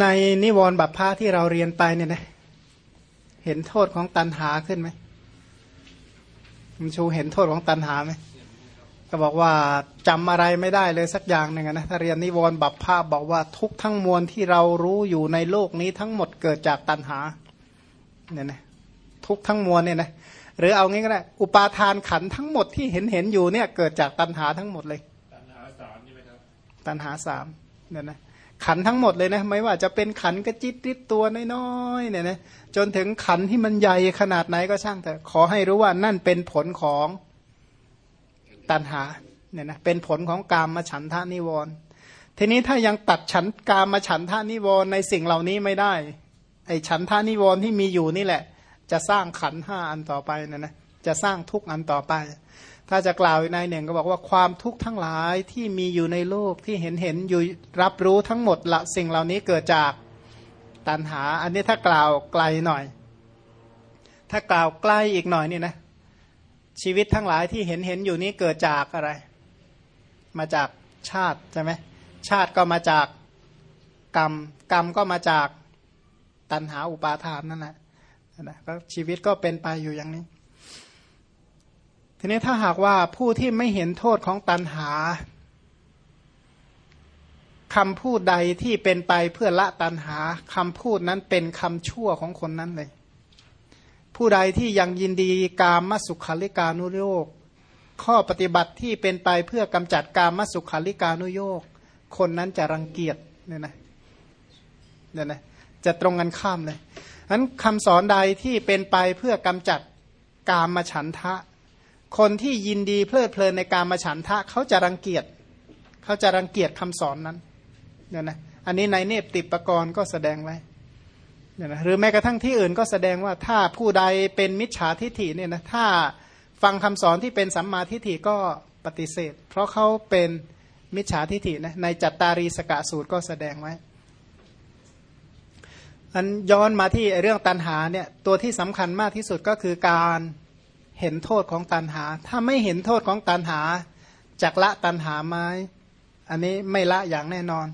ในนิวรณ์บัพพาที่เราเรียนไปเนี่ยนะเห็นโทษของตันหาขึ้นไหมมันชูเห็นโทษของตันหาไหมก็บอกว่าจำอะไรไม่ได้เลยสักอย่างหนึ่งนะถ้าเรียนนิวรณ์บัพพาบอกว่าทุกทั้งมวลที่เรารู้อยู่ในโลกนี้ทั้งหมดเกิดจากตันหาเนี่ยนะทุกทั้งมวลเนี่ยนะหรือเอางี้ก็ได้อุปาทานขันทั้งหมดที่เห็นเห็นอยู่เนี่ยเกิดจากตันหาทั้งหมดเลย ตัณหาสามใช่ไหมครับตันหาสามเนี่ยนะ ขันทั้งหมดเลยนะไม่ว่าจะเป็นขันกระจิตริดตัวน้อยๆเนี่ยนะจนถึงขันที่มันใหญ่ขนาดไหนก็ช่างแต่ขอให้รู้ว่านั่นเป็นผลของตันหาเนี่ยนะเป็นผลของกามมาฉันทานิวรณ์ทีนี้ถ้ายังตัดฉันกามมาฉันทานิวรณ์ในสิ่งเหล่านี้ไม่ได้ไอฉันทานิวรณ์ที่มีอยู่นี่แหละ จะสร้างขันห้าอันต่อไปนะนะจะสร้างทุกอันต่อไป ถ้าจะกล่าวในหนึ่งก็บอกว่าความทุกข์ทั้งหลายที่มีอยู่ในโลกที่เห็นเห็นอยู่รับรู้ทั้งหมดละสิ่งเหล่านี้เกิดจากตัณหา อันนี้ถ้ากล่าวไกลหน่อย ถ้ากล่าวใกล้อีกหน่อยนี่นะ ชีวิตทั้งหลายที่เห็นเห็นอยู่นี้เกิดจากอะไร มาจากชาติใช่ไหมชาติก็มาจากกรรม กรรมก็มาจากตัณหาอุปาทานนั่นแหละนะก็ชีวิตก็เป็นไปอยู่อย่างนี้ ทีนี้ถ้าหากว่าผู้ที่ไม่เห็นโทษของตัณหาคำพูดใดที่เป็นไปเพื่อละตัณหาคำพูดนั้นเป็นคำชั่วของคนนั้นเลย ผู้ใดที่ยังยินดีกามมสุขาริการุโยกข้อปฏิบัติที่เป็นไปเพื่อกำจัดกามมสุขาริการุโยกคนนั้นจะรังเกียจเนี่ยนะเนี่ยนะจะตรงกันข้ามเลยนั้นคำสอนใดที่เป็นไปเพื่อกำจัดกามมาฉันทะ คนที่ยินดีเพลิดเพลินในการมาฉันทะเขาจะรังเกียจเขาจะรังเกียจคำสอนนั้นเนี่ยนะอันนี้ในเนปติปกรณ์ก็แสดงไว้เนี่ยนะหรือแม้กระทั่งที่อื่นก็แสดงว่าถ้าผู้ใดเป็นมิจฉาทิฐิเนี่ยนะถ้าฟังคำสอนที่เป็นสัมมาทิฏฐิก็ปฏิเสธ เพราะเขาเป็นมิจฉาทิฏฐินะในจัตตารีสกะสูตรก็แสดงไว้อันย้อนมาที่เรื่องตันหาเนี่ยตัวที่สำคัญมากที่สุดก็คือการ เห็นโทษของตันหา ถ้าไม่เห็นโทษของตันหาจากละตันหาไหมอันนี้ไม่ละอย่างแน่นอน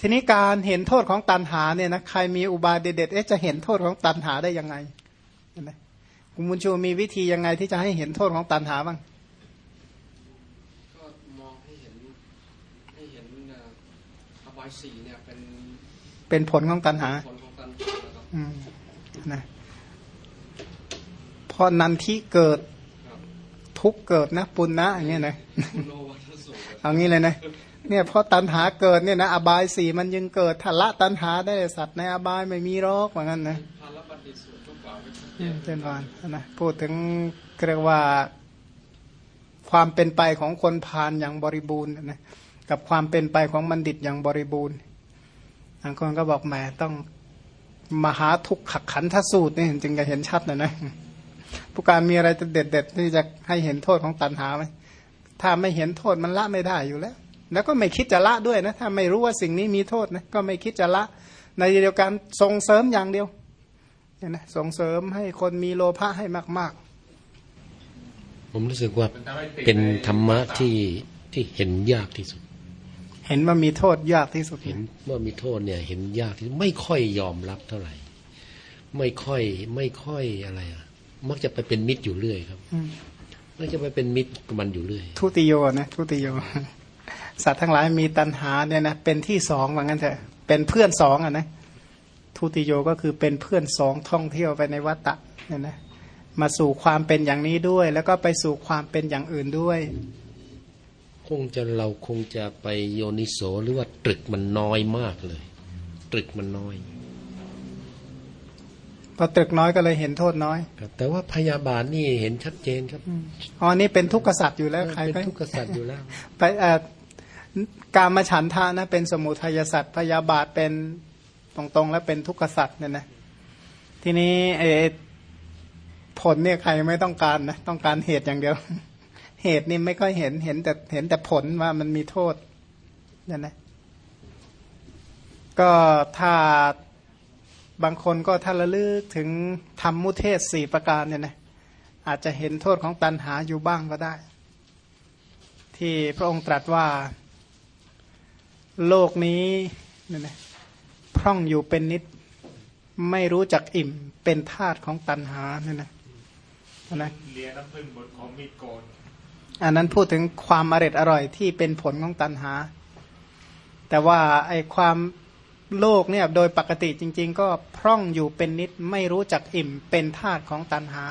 ทีนี้การเห็นโทษของตันหาเนี่ยนะใครมีอุบายเด็ดๆเอ๊ะจะเห็นโทษของตันหาได้ยังไงนะคุณบุญชูมีวิธียังไงที่จะให้เห็นโทษของตันหาบ้างก็มองให้เห็นให้เห็นเอ่ออบายสีเนี่ยเป็นเป็นผลของตันหาผลของตัณหานะค รับอืมนะเพราะนันทิเกิดครับทุกข์เกิดนะปุณนะอย่างเงี้ยนะคุณโนวัตสูตรเอางี้เลยนะเนี่ยเพราะตันหาเกิดเนี่ยนะอบายสี่มันยังเกิดทละตันหาได้สัตว์ในอบายไม่มีหรอกเหมือนกันนะพาลบัณฑิตสูตรก็กล่าวไว้ชัดเจอืมนเช่นวานนะพูดถึงเรียกว่าความเป็นไปของคนพาลอย่างบริบูรณ์นะกับความเป็นไปของบัณฑิตอย่างบริบูรณ์บางคนก็บอกแหมต้องมหาทุกขขันธสูตรนี่จึงจะเห็นชัดนะนะ ผู้การมีอะไรเด็ดเด็ดๆที่จะให้เห็นโทษของตัณหาไหมถ้าไม่เห็นโทษมันละไม่ได้อยู่แล้ว แล้วก็ไม่คิดจะละด้วยนะถ้าไม่รู้ว่าสิ่งนี้มีโทษนะก็ไม่คิดจะละ ในเดียวกันส่งเสริมอย่างเดียวเนี่ยนะส่งเสริมให้คนมีโลภะให้มากผมรู้สึกว่ามันทำให้ติดเป็นในธรรมะที่ที่เห็นยากที่สุดๆเห็นว่ามีโทษยากที่สุดเห็นว่ามีโทษเนี่ย เห็นยากที่ไม่ค่อยยอมรับเท่าไหร่ ไม่ค่อยไม่ค่อยอะไรอะ มักจะไปเป็นมิตรอยู่เรื่อยครับอืมมักจะไปเป็นมิตรกับมันอยู่เรื่อย ทุติโยนะทุติโย สัตว์ทั้งหลายมีตัณหาเนี่ยนะเป็นที่สองว่างั้นเถอะเป็นเพื่อนสองอะนะทุติโยก็คือเป็นเพื่อนสองท่องเที่ยวไปในวัฏฏะเนี่ยนะมาสู่ความเป็นอย่างนี้ด้วย แล้วก็ไปสู่ความเป็นอย่างอื่นด้วย คงจะเราคงจะไปโยนิโสหรือว่าตรึกมันน้อยมากเลย ตรึกมันน้อย พอตรึกน้อยก็เลยเห็นโทษน้อยครับแต่ว่าพยาบาทนี่เห็นชัดเจนครับอ๋อนี่เป็นทุกขสัตว์อยู่แล้วใครเป็นก็ทุกข์สัตว์อยู่แล้ว ไปเอ่อการมาฉันทานะ เป็นสมุทัยสัตว์พยาบาทเป็นตรงๆ แล้วเป็นทุกขสัตว์เนี่ยนะทีนี้เออผลเนี่ยใครไม่ต้องการนะต้องการเหตุอย่างเดียว เหตุนี่ไม่ค่อยเห็นเห็นแต่เห็นแต่ผลว่ามันมีโทษเนี่ยนะก็ถ้า บางคนก็ถ้าระลึกถึงธรรมมุเทศสี่ประการเนี่ยนะอาจจะเห็นโทษของตัณหาอยู่บ้างก็ได้ ที่พระองค์ตรัสว่า โลกนี้เนี่ยนะพร่องอยู่เป็นนิด ไม่รู้จักอิ่มเป็นธาตุของตัณหาเนี่ยนะนะเลียน้ำผึ้งบนของมีดโกนอันนั้นพูดถึงความอร่อยอร่อยที่เป็นผลของตัณหา แต่ว่าไอความ โลกเนี่ยโดยปกติจริง ๆ ก็พร่องอยู่เป็นนิดไม่รู้จักอิ่มเป็นธาตุของตัณหา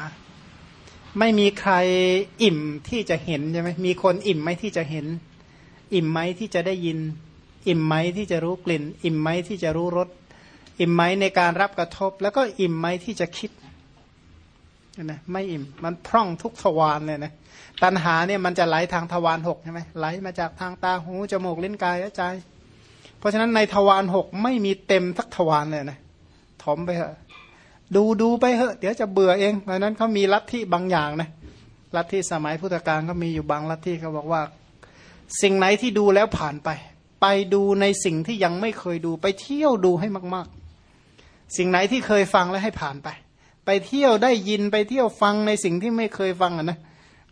ไม่มีใครอิ่มที่จะเห็นใช่ไหมมีคนอิ่มไหมที่จะเห็น อิ่มไหมที่จะได้ยิน อิ่มไหมที่จะรู้กลิ่น อิ่มไหมที่จะรู้รสอิ่มไหมในการรับกระทบ แล้วก็อิ่มไหมที่จะคิดนะไม่อิ่มมันพร่องทุกทวารเลยนะตัณหาเนี่ยมันจะไหลทางทวารหกใช่ไหมไหลมาจากทางตาหูจมูกลิ้นกายและใจ เพราะฉะนั้นในทวารหกไม่มีเต็มสักทวารเลยนะถมไปเถอะดูดูไปเถอะ เดี๋ยวจะเบื่อเองเพราะนั้นเขามีลัทธิบางอย่างนะลัทธิสมัยพุทธกาลก็มีอยู่บางลัทธิเขาบอกว่า สิ่งไหนที่ดูแล้วผ่านไป ไปดูในสิ่งที่ยังไม่เคยดูไปเที่ยวดูให้มาก ๆ สิ่งไหนที่เคยฟังแล้วให้ผ่านไป ไปเที่ยวได้ยินไปเที่ยวฟังในสิ่งที่ไม่เคยฟังอะนะ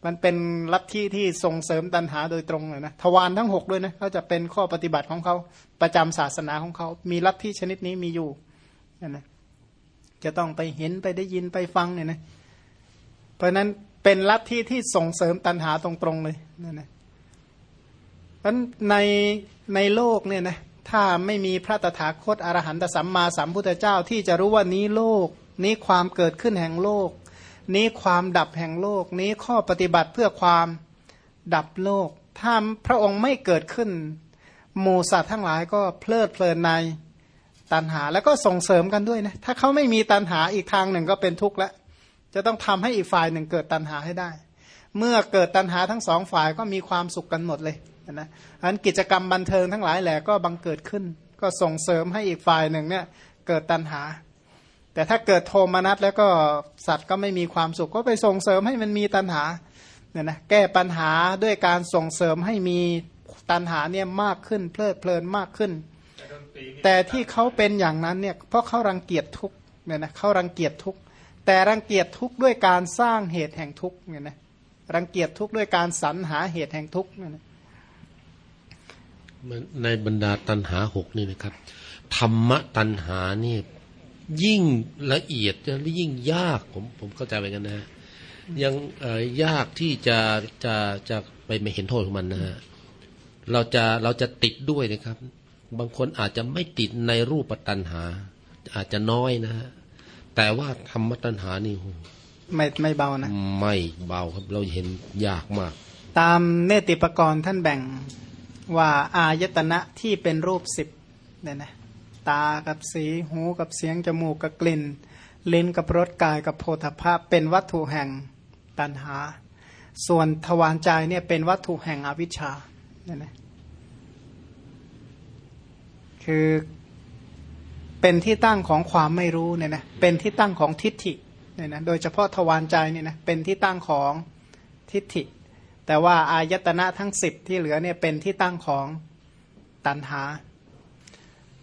มันเป็นลัทธิที่ส่งเสริมตัณหาโดยตรงเลยนะทวารทั้งหกด้วยนะเขาจะเป็นข้อปฏิบัติของเขาประจำศาสนาของเขา มีลัทธิชนิดนี้มีอยู่นะนะจะต้องไปเห็นไปได้ยินไปฟังเนี่ยนะเพราะนั้นเป็นลัทธิที่ส่งเสริมตัณหาตรงๆเลยนั่นนะเพราะในในโลกเนี่ยนะถ้าไม่มีพระตถาคตอรหันตสัมมาสัมพุทธเจ้าที่จะรู้ว่านี้โลก นี้ความเกิดขึ้นแห่งโลก นี้ความดับแห่งโลก นี้ข้อปฏิบัติเพื่อความดับโลก ถ้าพระองค์ไม่เกิดขึ้นหมูสัตว์ทั้งหลายก็เพลิดเพลินในตันหาแล้วก็ส่งเสริมกันด้วยนะถ้าเขาไม่มีตันหาอีกทางหนึ่งก็เป็นทุกข์แล้วจะต้องทำให้อีกฝ่ายหนึ่งเกิดตันหาให้ได้ เมื่อเกิดตันหาทั้งสองฝ่ายก็มีความสุขกันหมดเลยนะอันกิจกรรมบันเทิงทั้งหลายแหละก็บังเกิดขึ้น ก็ส่งเสริมให้อีกฝ่ายหนึ่งเนี่ยเกิดตันหา แต่ถ้าเกิดโทมนัสแล้วก็สัตว์ก็ไม่มีความสุขก็ไปส่งเสริมให้มันมีตันหาเนี่ยนะแก้ปัญหาด้วยการส่งเสริมให้มีตันหาเนี่ยมากขึ้น เพลิดเพลินมากขึ้น แต่ที่เขาเป็นอย่างนั้นเนี่ยเพราะเขารังเกียจทุกเนี่ยนะเขารังเกียจทุกแต่รังเกียจทุกด้วยการสร้างเหตุแห่งทุกเนี่ยนะรังเกียจทุกด้วยการสรรหาเหตุแห่งทุกเนี่ยนะในบรรดาตันหาหกนี่นะครับธรรมตันหานี่ ยิ่งละเอียดและยิ่งยากผมผมเข้าใจเหมือนกันนะฮะยังเอ่อยากที่จะจะจะไปไม่เห็นโทษของมันนะฮะเราจะเราจะติดด้วยนะครับ บางคนอาจจะไม่ติดในรูปตันหา อาจจะน้อยนะฮะแต่ว่าธรรมตันหานี่โหไม่ไม่เบานะ ไม่เบาครับเราเห็นยากมาก ตามเนติปกรณ์ท่านแบ่งว่าอายตนะที่เป็นรูปสิบเนี่ยนะ ตากับสีหูกับเสียงจมูกกับกลิ่น ลิ้นกับรสกายกับโพธภาพเป็นวัตถุแห่งตัณหา ส่วนทวารใจเนี่ยเป็นวัตถุแห่งอวิชชาเนี่ยนะคือเป็นที่ตั้งของความไม่รู้เนี่ยนะเป็นที่ตั้งของทิฏฐิเนี่ยนะโดยเฉพาะทวารใจเนี่ยนะเป็นที่ตั้งของทิฏฐิ แต่ว่าอายตนะทั้งสิบที่เหลือเนี่ยเป็นที่ตั้งของตัณหา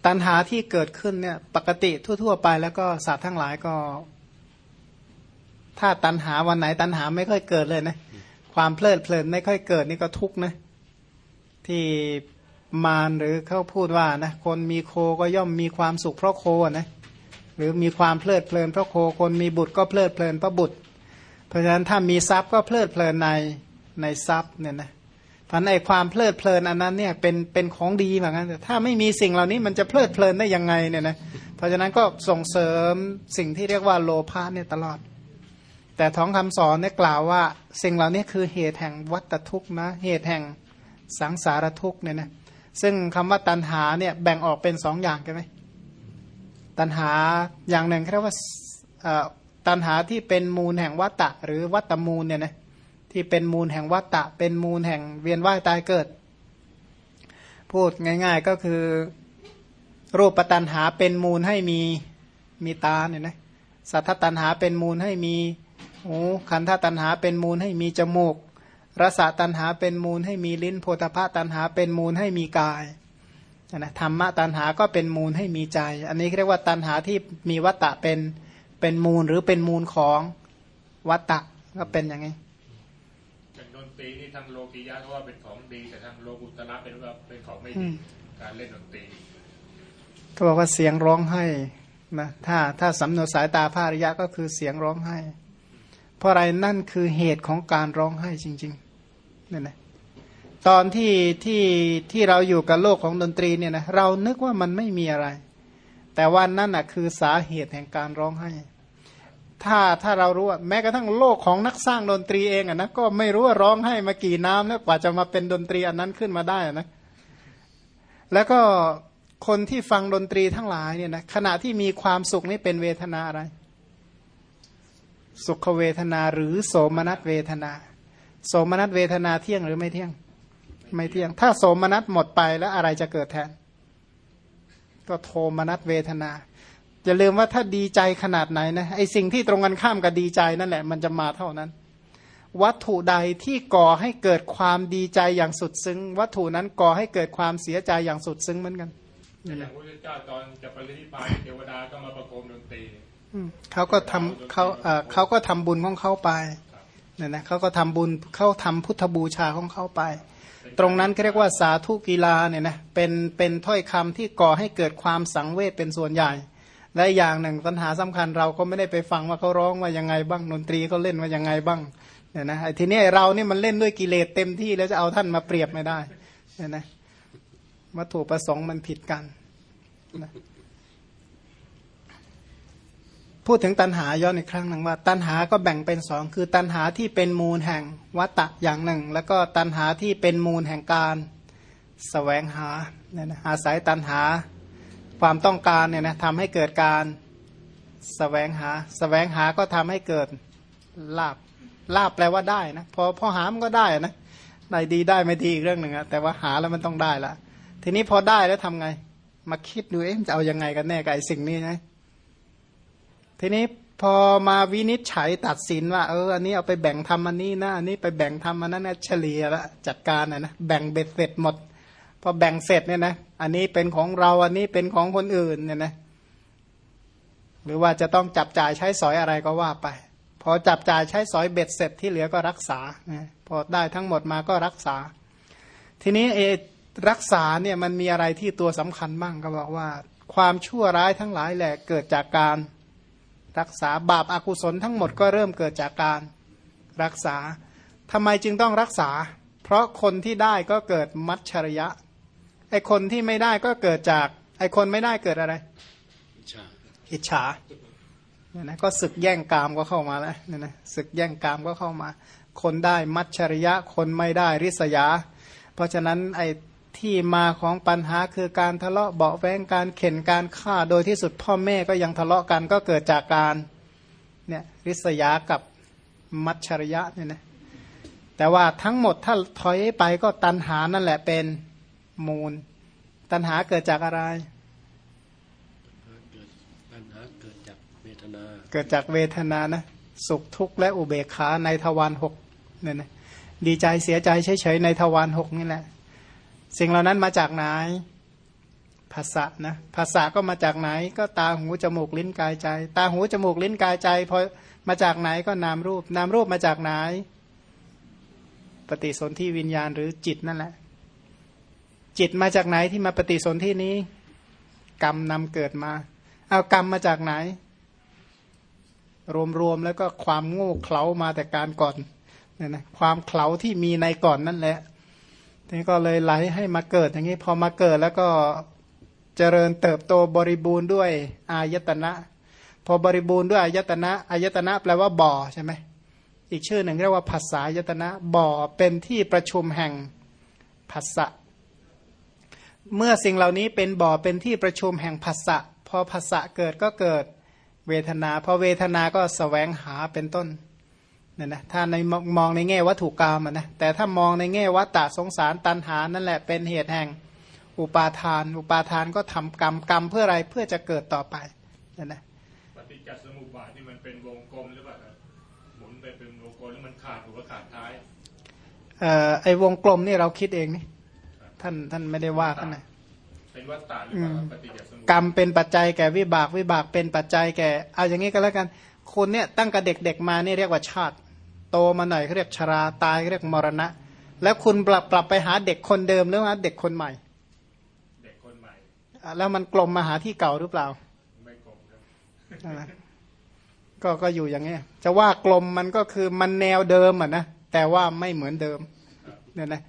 ตัณหาที่เกิดขึ้นเนี่ยปกติทั่ว ๆ ไปแล้วก็สัตว์ทั้งหลายก็ ถ้าตัณหาวันไหนตัณหาไม่ค่อยเกิดเลยนะ ความเพลิดเพลินไม่ค่อยเกิดนี่ก็ทุกข์นะ ที่มารหรือเขาพูดว่านะคนมีโคก็ย่อมมีความสุขเพราะโคนะหรือมีความเพลิดเพลินเพราะโคคนมีบุตรก็เพลิดเพลินเพราะบุตร เพราะฉะนั้นถ้ามีทรัพย์ก็เพลิดเพลินในในทรัพย์เนี่ยนะ พันไอความเพลิดเพลินอันนั้นเนี่ยเป็นเป็นของดีเหมือนกันแต่ถ้าไม่มีสิ่งเหล่านี้มันจะเพลิดเพลินได้ยังไงเนี่ยนะเพราะฉะนั้นก็ส่งเสริมสิ่งที่เรียกว่าโลภะเนี่ยตลอด แต่ท้องคำสอนเนี่ยกล่าวว่า สิ่งเหล่านี้คือเหตุแห่งวัฏทุกข์นะเหตุแห่งสังสารทุกข์เนี่ยนะซึ่งคำว่าตัณหาเนี่ยแบ่งออกเป็นสองอย่างใช่ไหมตัณหาอย่างหนึ่งเรียกว่าตัณหาที่เป็นมูลแห่งวัตตะหรือวัตตมูลเนี่ยนะ ที่เป็นมูลแห่งวัตตะ เป็นมูลแห่งเวียนว่ายตายเกิด พูดง่าย ๆ ก็คือรูปตัณหาเป็นมูลให้มีมีตาเนี่ยนะสัทธตัณหาเป็นมูลให้มีหูขันธตัณหาเป็นมูลให้มีจมูกรสตัณหาเป็นมูลให้มีลิ้นโพธพะตัณหาเป็นมูลให้มีกายนะธรรมะตัณหาก็เป็นมูลให้มีใจ อันนี้เรียกว่าตัณหาที่มีวัตตะเป็นเป็นมูลหรือเป็นมูลของวัตตะก็เป็นอย่างไง ตรีนี่ทางโลกิยะเขาว่าเป็นของดี แต่ทางโลกุตระเป็นว่าเป็นของไม่อืดีมการเล่นดนตรีก็บอกว่าเสียงร้องไห้นะถ้าถ้าสำนวนสายตาภาริยะก็คือเสียงร้องไห้ เพราะอะไรนั่นคือเหตุของการร้องไห้จริงๆนี่นะตอนที่ที่ที่เราอยู่กับโลกของดนตรีเนี่ยนะเรานึกว่ามันไม่มีอะไร แต่ว่านั่นน่ะคือสาเหตุแห่งการร้องไห้ ถ้าถ้าเรารู้ว่าแม้กระทั่งโลกของนักสร้างดนตรีเองอะนะก็ไม่รู้ว่าร้องไห้มากี่น้ำแล้วกว่าจะมาเป็นดนตรีอันนั้นขึ้นมาได้นะแล้วก็คนที่ฟังดนตรีทั้งหลายเนี่ยนะขณะที่มีความสุขนี่เป็นเวทนาอะไร สุขเวทนาหรือโสมนัสเวทนา โสมนัสเวทนาเที่ยงหรือไม่เที่ยง ไม่เที่ยง ถ้าโสมนัสหมดไปแล้วอะไรจะเกิดแทน ก็โทมนัสเวทนา อย่าลืมว่าถ้าดีใจขนาดไหนนะไอสิ่งที่ตรงกันข้ามกับดีใจนั่นแหละ มันจะมาเท่านั้น วัตถุใดที่ก่อให้เกิดความดีใจอย่างสุดซึ้ง วัตถุนั้นก่อให้เกิดความเสียใจอย่างสุดซึ้งเหมือนกันอย่างพระพุทธเจ้าตอนจะปรินิพพานเทวดาก็มาประโคมดนตรีอืมเขาก็ทำเขาเอ่อเขาก็ทำบุญของเขาไปเนี่ยนะเขาก็ทำบุญเขาทำพุทธบูชาของเขาไป ตรงนั้นเขาเรียกว่าสาธุกีฬาเนี่ยนะเป็นเป็นถ้อยคำที่ก่อให้เกิดความสังเวชเป็นส่วนใหญ่ และอย่างหนึ่งปัญหาสำคัญเราก็ไม่ได้ไปฟังว่าเขาร้องว่ายังไงบ้างดนตรีเขาเล่นว่ายังไงบ้างเนี่ยนะทีนี้เราเนี่ยมันเล่นด้วยกิเลสเต็มที่แล้วจะเอาท่านมาเปรียบไม่ได้เนี่ยนะวัตถุประสงค์มันผิดกันนะพูดถึงตัณหาย้อนอีกครั้งหนึ่งว่า ตัณหาก็แบ่งเป็นสองคือตัณหาที่เป็นมูลแห่งวัตตะอย่างหนึ่ง แล้วก็ตัณหาที่เป็นมูลแห่งการสแสวงหาเนี่ยนะอาศัยตัณหา ความต้องการเนี่ยนะทำให้เกิดการสแสวงหาสแสวงหาก็ทำให้เกิดลาบลาบแปลว่าได้นะพอพอหามันก็ได้นะได้ดีได้ไม่ดีอีกเรื่องหนึ่งอะแต่ว่าหาแล้วมันต้องได้ละทีนี้พอได้แล้วทำไง มาคิดดูเอ๊ะมันจะเอายังไงกันแน่กับไอ้สิ่งนี้นะทีนี้พอมาวินิจฉัยตัดสินว่าเอออันนี้เอาไปแบ่งทำอันนี้นะอันนี้ไปแบ่งทำอันนั้นนะเฉลี่ยละจัดการนะนะแบ่งเบ็ดเสร็จหมด พอแบ่งเสร็จเนี่ยนะอันนี้เป็นของเราอันนี้เป็นของคนอื่นเนี่ยนะหรือว่าจะต้องจับจ่ายใช้สอยอะไรก็ว่าไป พอจับจ่ายใช้สอยเบ็ดเสร็จที่เหลือก็รักษาพอได้ทั้งหมดมาก็รักษา ทีนี้เอรักษาเนี่ยมันมีอะไรที่ตัวสำคัญบ้างก็บอกว่า ความชั่วร้ายทั้งหลายแหละเกิดจากการรักษาบาปอากุศลทั้งหมดก็เริ่มเกิดจากการรักษาทำไมจึงต้องรักษา เพราะคนที่ได้ก็เกิดมัจฉริยะ ไอคนที่ไม่ได้ก็เกิดจากไอคนไม่ได้เกิดอะไร อิจฉาเนี่ยนะก็ศึกแย่งกามก็เข้ามาแล้วเนี่ยนะศึกแย่งกามก็เข้ามา คนได้มัจฉริยะคนไม่ได้ริษยา เพราะฉะนั้นไอ้ที่มาของปัญหาคือการทะเลาะเบาะแวงการเข็นการฆ่า โดยที่สุดพ่อแม่ก็ยังทะเลาะกันก็เกิดจากการเนี่ยริษยากับมัจฉริยะเนี่ยนะแต่ว่าทั้งหมดถ้าถอยไปก็ตัณหานั่นแหละเป็น มูล ตัณหาเกิดจากอะไรเกิดปัญหาเกิดจากเวทนา เกิดจากเวทนานะ สุขทุกข์และอุเบกขาในทวารหกเนี่ยนะดีใจเสียใจเฉยๆในทวารหกนี่แหละ สิ่งเหล่านั้นมาจากไหนภาษะนะภาษาก็มาจากไหน ก็ตาหูจมูกลิ้นกายใจ ตาหูจมูกลิ้นกายใจพอมาจากไหนก็นามรูป นามรูปมาจากไหน ปฏิสนธิวิญญาณหรือจิตนั่นแหละ จิตมาจากไหนที่มาปฏิสนธินี้ กรรมนำเกิดมา เอากรรมมาจากไหน รวมๆแล้วก็ความโง่เขลามาแต่การก่อนเนี่ยนะความเขลาที่มีในก่อนนั่นแหละทีนี้ก็เลยไหลให้มาเกิดอย่างนี้พอมาเกิดแล้วก็เจริญเติบโตบริบูรณ์ด้วยอายตนะ พอบริบูรณ์ด้วยอายตนะอายตนะแปลว่าบ่อใช่ไหมอีกชื่อหนึ่งเรียกว่าภาษายตนะบ่อเป็นที่ประชุมแห่งภาษะ เมื่อสิ่งเหล่านี้เป็นบ่อเป็นที่ประชุมแห่งภาษะพอภาษะเกิดก็เกิดเวทนาพอเวทนาก็สแสวงหาเป็นต้นเนี่ยนะถ้าในมองในแง่วัตถุกรรมอะนะแต่ถ้ามองในแง่วัตตะสงสารตันหานั่นแหละเป็นเหตุแห่งอุปาทาน อุปาทานก็ทำกรรมกรรมเพื่ออะไรเพื่อจะเกิดต่อไปเนี่ยนะปฏิจจสมุปบาทนี่มันเป็นวงกลมหรือเปล่าครับหมุนไปเป็นวงกลมแล้วมันขาดหัวขาดท้ายเอ่อไอวงกลมนี่เราคิดเองนี่ ท่านท่านไม่ได้ว่ากันนะเป็นวัฏฏะหรือเปล่าครับปฏิจจสมุปกรบารทมเป็นปัจจัยแก่วิบากวิบากเป็นปัจจัยแก่ เอาอย่างนี้ก็แล้วกัน คนเนี่ยตั้งแต่เด็กๆมาเนี่ยเรียกว่าชาติ โตมาหน่อยเขาเรียกชราตายเขาเรียกมรณะ แล้วคุณปรับปรับไปหาเด็กคนเดิมหรือว่าเด็กคนใหม่ เด็กคนใหม่เแล้วมันกลมมาหาที่เก่าหรือเปล่า ไม่กลมครับนั่นแหละก็ก็อยู่อย่างเงี้ยจะว่ากลมมันก็คือมันแนวเดิมอะนะแต่ว่าไม่เหมือนเดิมเนี่ยนะ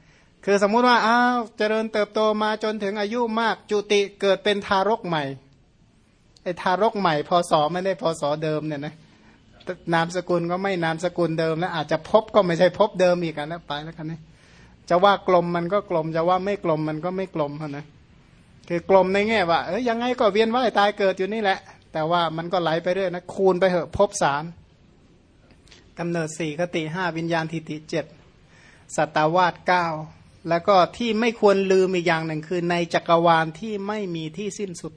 คือสมมุติว่าอ้าวเจริญเติบโตมาจนถึงอายุมากจุติเกิดเป็นทารกใหม่ไอ้ทารกใหม่พศไม่ได้พศเดิมเนี่ยนะนามสกุลก็ไม่นามสกุลเดิมแล้วอาจจะพบก็ไม่ใช่พบเดิมอีกกันแล้วไปแล้วกันนี่จะว่ากลมมันก็กลมจะว่าไม่กลมมันก็ไม่กลมเท่านะคือกลมในแง่ว่าเอ้ยยังไงก็เวียนว่ายตายเกิดอยู่นี่แหละ แต่ว่ามันก็ไหลไปเรื่อยนะคูณไปเหอะพบสามกำเนิดสี่คติห้าวิญญาณทิติเจ็ดสัตวาสเก้า แล้วก็ที่ไม่ควรลืมอีกอย่างหนึ่งคือในจักรวาลที่ไม่มีที่สิ้นสุด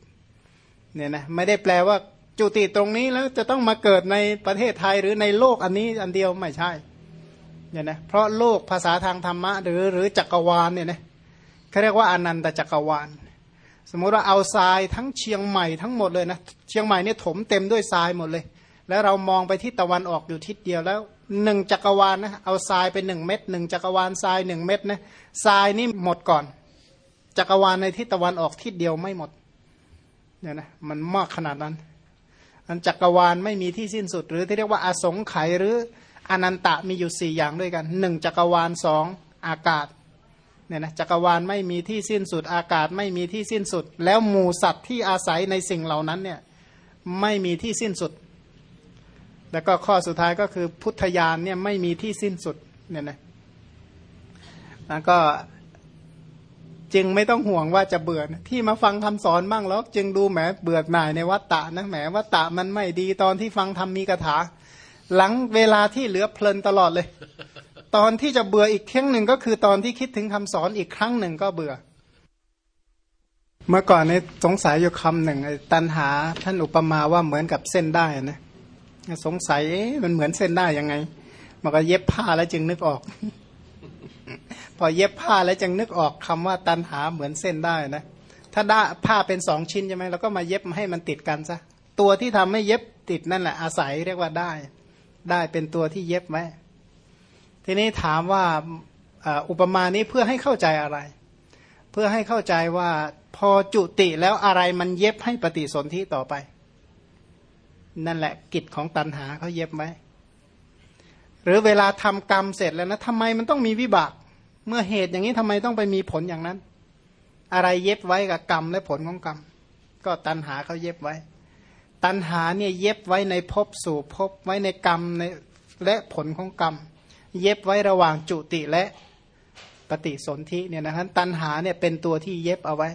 เนี่ยนะไม่ได้แปลว่าจุติตรงนี้แล้วจะต้องมาเกิดในประเทศไทยหรือในโลกอันนี้อันเดียวไม่ใช่เนี่ยนะเพราะโลกภาษาทางธรรมะ หรือหรือจักรวาลเนี่ยนะเขาเรียกว่าอนันตจักรวาล สมมุติว่าเอาทรายทั้งเชียงใหม่ทั้งหมดเลยนะเชียงใหม่เนี่ยถมเต็มด้วยทรายหมดเลย แล้วเรามองไปที่ตะวันออกอยู่ทิศเดียวแล้ว หนึ่งจักรวาลนะเอาทรายเป็นหนึ่งเม็ดหนึ่งจักรวาลทรายหนึ่งเม็ดนะทรายนี่หมดก่อน จักรวาลในทิศตะวันออกทิศเดียวไม่หมดเนี่ยนะมันมากขนาดนั้น อันจักรวาลไม่มีที่สิ้นสุด หรือที่เรียกว่าอาสงไขยหรืออนันตะมีอยู่สี่อย่างด้วยกันหนึ่งจักรวาลสองอากาศเนี่ยนะจักรวาลไม่มีที่สิ้นสุดอากาศไม่มีที่สิ้นสุด แล้วหมูสัตว์ที่อาศัยในสิ่งเหล่านั้นเนี่ยไม่มีที่สิ้นสุด แล้วก็ข้อสุดท้ายก็คือพุทธญาณเนี่ยไม่มีที่สิ้นสุดเนี่ยนะแล้วก็จึงไม่ต้องห่วงว่าจะเบื่อนะที่มาฟังคำสอนบ้างแล้วจึงดูแหมเบื่อหน่ายในวัตตะนะแหมวัตตะมันไม่ดีตอนที่ฟังทำมีกถา หลังเวลาที่เหลือเพลินตลอดเลย ตอนที่จะเบื่ออีกครั้งหนึ่งก็คือตอนที่คิดถึงคำสอนอีกครั้งหนึ่งก็เบื่อ เมื่อก่อนนี่ยสงสัยอยู่คำหนึ่งตันหาท่านอุปมาว่าเหมือนกับเส้นได้นะ สงสัยมันเหมือนเส้นได้ยังไง มันก็เย็บผ้าแล้วจึงนึกออก พอเย็บผ้าแล้วจึงนึกออกคำว่าตันหาเหมือนเส้นได้นะ ถ้าได้ผ้าเป็นสองชิ้นใช่ไหมเราก็มาเย็บให้มันติดกันซะตัวที่ทำให้เย็บติดนั่นแหละอาศัยเรียกว่าได้ ได้เป็นตัวที่เย็บไว้ทีนี้ถามว่าอุปมานี้เพื่อให้เข้าใจอะไร เพื่อให้เข้าใจว่าพอจุติแล้วอะไรมันเย็บให้ปฏิสนธิต่อไป นั่นแหละกิจของตันหาเขาเย็บไว้หรือเวลาทำกรรมเสร็จแล้วนะทำไมมันต้องมีวิบาก เมื่อเหตุอย่างนี้ทำไมต้องไปมีผลอย่างนั้น อะไรเย็บไว้กับกรรมและผลของกรรม ก็ตันหาเขาเย็บไว้ ตันหาเนี่ยเย็บไว้ในภพสู่ภพไว้ในกรรมในและผลของกรรม เย็บไว้ระหว่างจุติและปฏิสนธิเนี่ยนะครับตันหาเนี่ยเป็นตัวที่เย็บเอาไว้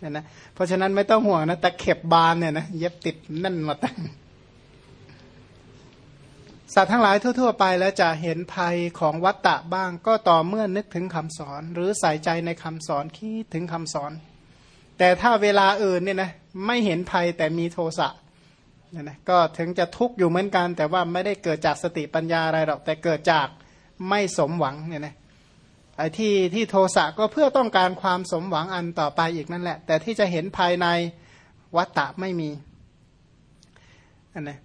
เนี่ยนะเพราะฉะนั้นไม่ต้องห่วงนะตะเข็บบานเนี่ยนะเย็บติดนั่นมาตั้ง สัตว์ทั้งหลายทั่ว ๆ ไปแล้วจะเห็นภัยของวัตตะบ้าง ก็ต่อเมื่อนึกถึงคำสอน หรือใส่ใจในคำสอนคิดถึงคำสอน แต่ถ้าเวลาอื่นเนี่ยนะไม่เห็นภัยแต่มีโทสะเนี่ยนะก็ถึงจะทุกข์อยู่เหมือนกัน แต่ว่าไม่ได้เกิดจากสติปัญญาอะไรหรอก แต่เกิดจากไม่สมหวังเนี่ยนะไอ้ที่ที่โทสะก็เพื่อต้องการความสมหวังอันต่อไปอีกนั่นแหละ แต่ที่จะเห็นภายในวัตตะไม่มีอันนะ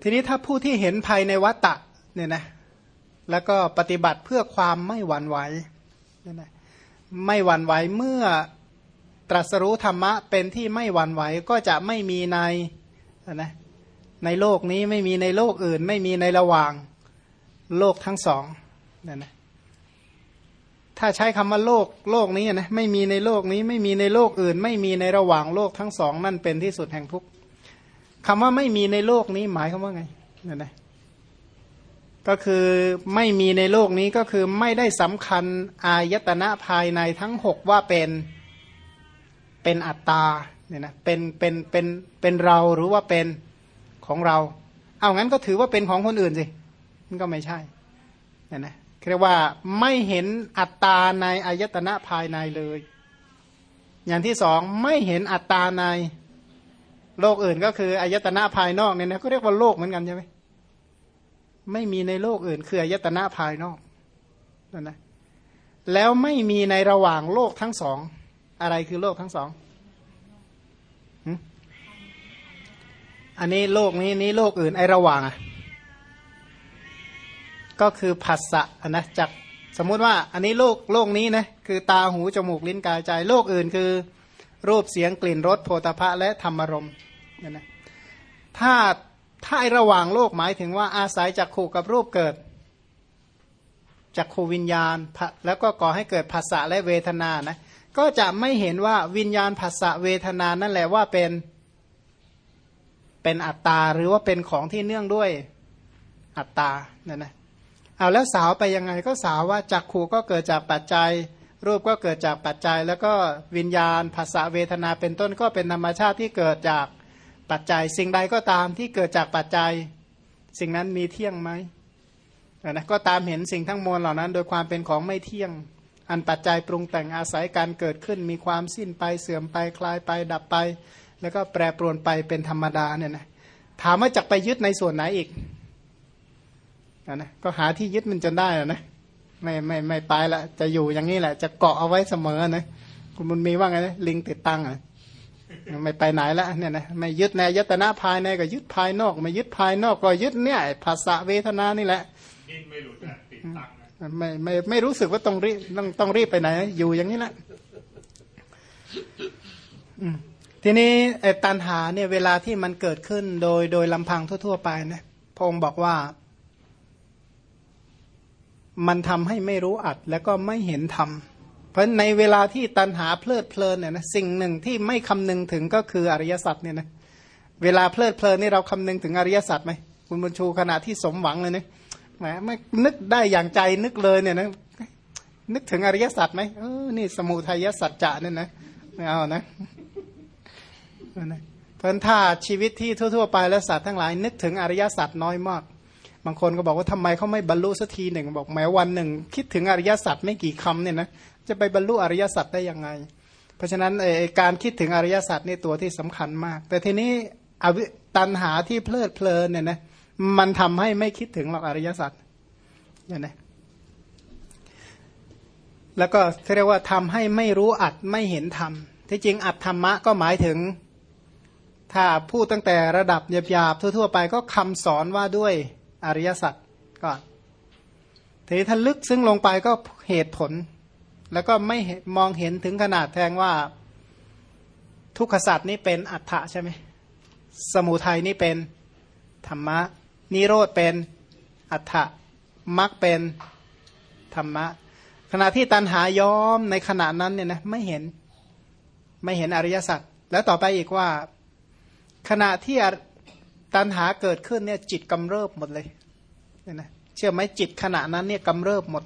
ทีนี้ถ้าผู้ที่เห็นภายในวัตตะเนี่ยนะแล้วก็ปฏิบัติเพื่อความไม่หวั่นไหวเนี่ยนะไม่หวั่นไหวเมื่อตรัสรู้ธรรมะเป็นที่ไม่หวั่นไหวก็จะไม่มีในนะในโลกนี้ไม่มีในโลกอื่น ไม่มีในระหว่างโลกทั้งสองเนั่นนะถ้าใช้คำว่าโลกโลกนี้นะไม่มีในโลกนี้ไม่มีในโลกอื่น ไม่มีในระหว่างโลกทั้งสอง นั่นเป็นที่สุดแห่งทุกข์ คำว่าไม่มีในโลกนี้หมายคำว่าไงนั่นนะก็คือไม่มีในโลกนี้ก็คือไม่ได้สำคัญอายตนะภายในทั้งหกว่าเป็นเป็นอัตตาเนี่ยนะเป็นเป็นเป็นเป็นเราหรือว่าเป็นของเรา เอางั้นก็ถือว่าเป็นของคนอื่นสิมันก็ไม่ใช่เนี่ยนะเรียกว่าไม่เห็นอัตตาในอายตนะภายในเลย อย่างที่สองไม่เห็นอัตตาใน โลกอื่นก็คืออายตนะภายนอกเนี่ยนะก็เรียกว่าโลกเหมือนกันใช่ไหมไม่มีในโลกอื่นคืออายตนะภายนอกนั่นนะแล้วไม่มีในระหว่างโลกทั้งสอง อะไรคือโลกทั้งสองอันนี้โลกนี้นี้โลกอื่นไอระหว่างอะก็คือผัสสะนะจากสมมุติว่าอันนี้โลกโลกนี้นะคือตาหูจมูกลิ้นกายใจ โลกอื่นคือ รูปเสียงกลิ่นรสโพธพะและธรรมรมเนี่ยนะถ้าถ้าไอระหว่างโลกหมายถึงว่าอาศัยจากขู่กับรูปเกิดจากขูวิญญาณ แล้วก็ก่อให้เกิดภาษาและเวทนานะก็จะไม่เห็นว่าวิญญาณภาษาเวทนานั่นแหละว่าเป็นเป็นอัตตาหรือว่าเป็นของที่เนื่องด้วยอัตตานั่นนะเอาแล้วสาวไปยังไงก็สาวว่าจักขูก็เกิดจากปัจจัย รูปก็เกิดจากปัจจัย แล้วก็วิญญาณภาษาเวทนาเป็นต้นก็เป็นธรรมชาติที่เกิดจาก ปัจจัยสิ่งใดก็ตามที่เกิดจากปัจจัย สิ่งนั้นมีเที่ยงไหมนะก็ตามเห็นสิ่งทั้งมวลเหล่านั้น โดยความเป็นของไม่เที่ยง อันปัจจัยปรุงแต่งอาศัยการเกิดขึ้น มีความสิ้นไปเสื่อมไปคลายไปดับไป แล้วก็แปรปรวนไปเป็นธรรมดาเนี่ยนะถามว่าจะไปยึดในส่วนไหนอีกนะก็หาที่ยึดมันจนได้นะไม่ไม่ไม่ไปละจะอยู่อย่างนี้แหละ จะเกาะเอาไว้เสมอนะคุณบุญมีว่าไงนะลิงติดตั้งอะ ไม่ไปไหนละเนี่ยนะไม่ยึดในยตนาภายในก็ยึดภายนอก ไม่ยึดภายนอกก็ยึดเนี่ยภาษาเวทนานี่แหละดิ้นไม่หลุดติดตั้งนะไม่ไม่ไม่รู้สึกว่าต้องรีบต้องต้องรีบไปไหน อยู่อย่างนี้แหละทีนี้ไอ้ตันหาเนี่ยเวลาที่มันเกิดขึ้นโดยโดยลำพังทั่ว ๆ ไปนะพง์บอกว่า มันทำให้ไม่รู้อัดแล้วก็ไม่เห็นธรรม เพราะในเวลาที่ตันหาเพลิดเพลินเนี่ยนะสิ่งหนึ่งที่ไม่คำนึงถึงก็คืออริยสัจเนี่ยนะเวลาเพลิดเพลินนี่เราคำนึงถึงอริยสัจไหมคุณบุญชูขณะที่สมหวังเลยเนี่ยแหมไม่นึกได้อย่างใจนึกเลยเนี่ยนะนึกถึงอริยสัจไหมเออนี่สมุทัยสัจจะเนี่ยนะไม่เอานะเพราะถ้าชีวิตที่ทั่ว ๆ ไปแล้วสัตว์ทั้งหลาย นึกถึงอริยสัจน้อยมาก บางคนก็บอกว่าทำไมเขาไม่บรรลุสักทีหนึ่งบอกแม้วันหนึ่ง คิดถึงอริยสัจไม่กี่คำเนี่ยนะจะไปบรรลุอริยสัจได้ยังไง เพราะฉะนั้นการคิดถึงอริยสัจนี่ตัวที่สำคัญมาก แต่ทีนี้อวิตันหาที่เพลิดเพลินเนี่ยนะมันทำให้ไม่คิดถึงหรอกอริยสัจเนี่ยนะแล้วก็เรียกว่าทำให้ไม่รู้อัดไม่เห็นธรรมที่จริงอัดธรรมะก็หมายถึง ถ้าพูดตั้งแต่ระดับหยาบๆทั่ว ๆ ไปก็คำสอนว่าด้วย อริยสัจก่อนทีถ้าลึกซึ้งลงไปก็เหตุผล แล้วก็ไม่มองเห็นถึงขนาดแทงว่า ทุกขสัจนี้เป็นอัฏฐะใช่ไหมสมุทัยนี่เป็นธรรมะ นิโรธเป็นอัฏฐะมรรคเป็นธรรมะ ขณะที่ตันหาย้อมในขณะนั้นเนี่ยนะไม่เห็นไม่เห็นอริยสัจแล้วต่อไปอีกว่า ขณะที่ ตันหาเกิดขึ้นเนี่ยจิตกำเริบหมดเลยเนี่ยนะเชื่อไหมจิตขณะนั้นเนี่ยกำเริบหมด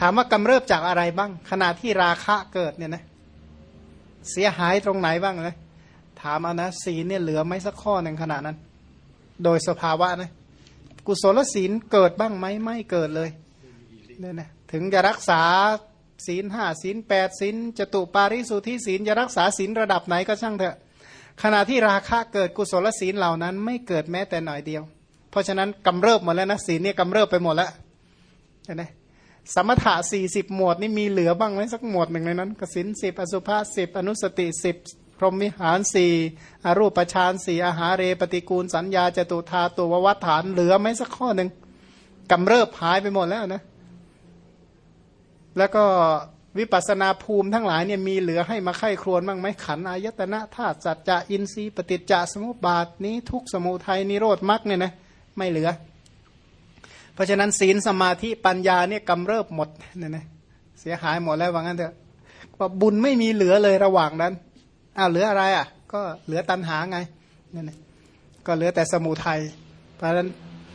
ถามว่ากำเริบจากอะไรบ้าง ขณะที่ราคะเกิดเนี่ยนะเสียหายตรงไหนบ้างเลยถามเอานะศีลเนี่ยเหลือไหมสักข้อหนึ่งขณะนั้น โดยสภาวะนะกุศลศีลเกิดบ้างไหมไม่เกิดเลยเนี่ยนะถึงจะรักษาศีลห้าศีลแปดศีลจตุปาริสุทธิศีลจะรักษาศีลระดับไหนก็ช่างเถอะ ขณะที่ราคะเกิดกุศลศีลเหล่านั้น ไม่เกิดแม้แต่หน่อยเดียว เพราะฉะนั้นกำเริบหมดแล้วนะศีลเนี่ยกำเริบไปหมดแล้วเห็นไหมสมถะสี่สิบหมวดนี่มีเหลือบ้างไหมสักหมวดหนึ่งในนั้นกสินสิบอสุภาสิบอนุสติสิบพรหมิหารสี่อรูปฌานสี่อาหาเรปฏิกูลสัญญาจตุธาตัววัฏฐานเหลือไหมสักข้อหนึ่งกำเริบหายไปหมดแล้วนะ แล้วก็ วิปัสนาภูมิทั้งหลายเนี่ยมีเหลือให้มาไข้ครวนบ้างไหมขันอายตนะธาตุสัจจะอินทรีย์ปฏิจจสมุปบาทนี้ทุกสมุทัยนิโรธมรรคเนี่ยนะไม่เหลือ เพราะฉะนั้นศีลสมาธิปัญญาเนี่ยกำเริบหมดเนี่ยนะเสียหายหมดแล้วว่างั้นเถอะว่าบุญไม่มีเหลือเลยระหว่างนั้นอ้าวเหลืออะไรอะ ก็เหลือตันหาไงนั่นะก็เหลือแต่สมุทัยเพราะฉะนั้น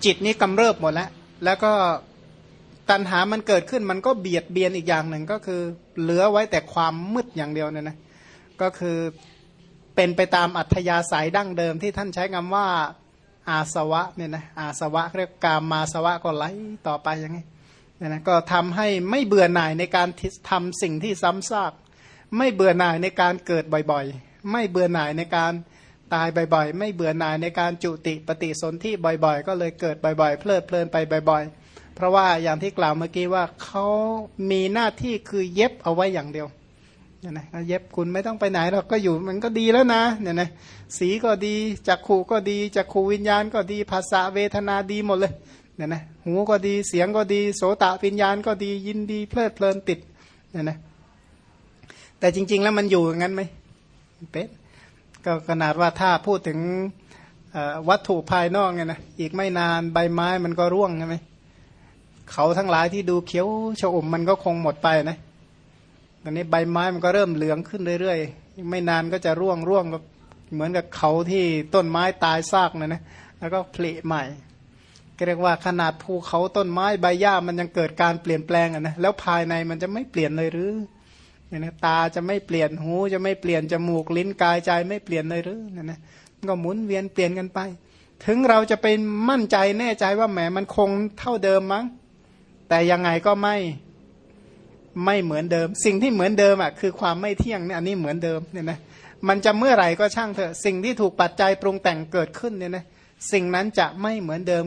จิตนี้กำเริบหมดแล้วแล้วก็ ตันหามันเกิดขึ้นมันก็เบียดเบียนอีกอย่างหนึ่งก็คือ เหลือไว้แต่ความมืดอย่างเดียวเนี่ยนะก็คือเป็นไปตามอัธยาศัยดั้งเดิมที่ท่านใช้คำว่า อาสวะเนี่ยนะอาสวะเรียกกามมาสวะก็ไหลต่อไปอย่างนี้เนี่ยนะก็ทำให้ไม่เบื่อหน่ายในการทำสิ่งที่ซ้ำซากไม่เบื่อหน่ายในการเกิดบ่อยๆ ไม่เบื่อหน่ายในการตายบ่อยๆ ไม่เบื่อหน่ายในการจุติปฏิสนธิบ่อยๆ ก็เลยเกิดบ่อยๆ เพลิดเพลินไปบ่อยๆ ราะว่าอย่างที่กล่าวเมื่อกี้ว่าเขามีหน้าที่คือเย็บเอาไว้อย่างเดียวเนี่ยนะเย็บคุณไม่ต้องไปไหนหรอกก็อยู่มันก็ดีแล้วนะเนี่ยนะสีก็ดีจักขู่ก็ดีจักขู่วิญญาณก็ดีภาษาเวทนาดีหมดเลยเนี่ยนะหูก็ดีเสียงก็ดีโสตวิญญาณก็ดียินดีเพลิดเพลินติดเนี่ยนะแต่จริง ๆ แล้วมันอยู่อย่างนั้นไหมเป็นก็ขนาดว่าถ้าพูดถึงวัตถุภายนอกเนี่ยนะอีกไม่นานใบไม้มันก็ร่วงใช่ไหม เขาทั้งหลายที่ดูเขียวชอุ่มมันก็คงหมดไปนะตอนนี้ใบไม้มันก็เริ่มเหลืองขึ้นเรื่อยๆ ไม่นานก็จะร่วงร่วงก็เหมือนกับเขาที่ต้นไม้ตายซากนะนะ แล้วก็ผลิใหม่เรียกว่าขนาดภูเขาต้นไม้ใบหญ้ามันยังเกิดการเปลี่ยนแปลงอะนะแล้วภายในมันจะไม่เปลี่ยนเลยหรือเนี่ยนะตาจะไม่เปลี่ยนหูจะไม่เปลี่ยนจมูกลิ้นกายใจไม่เปลี่ยนเลยหรือเนี่ยนะมันก็หมุนเวียนเปลี่ยนกันไป ถึงเราจะเป็นมั่นใจแน่ใจว่าแหมมันคงเท่าเดิมมั้ง แต่ยังไงก็ไม่ไม่เหมือนเดิม สิ่งที่เหมือนเดิมอะคือความไม่เที่ยงเนี่ยอันนี้เหมือนเดิมเนี่ยนะมันจะเมื่อไหร่ก็ช่างเถอะสิ่งที่ถูกปัจจัยปรุงแต่งเกิดขึ้นเนี่ยนะสิ่งนั้นจะไม่เหมือนเดิม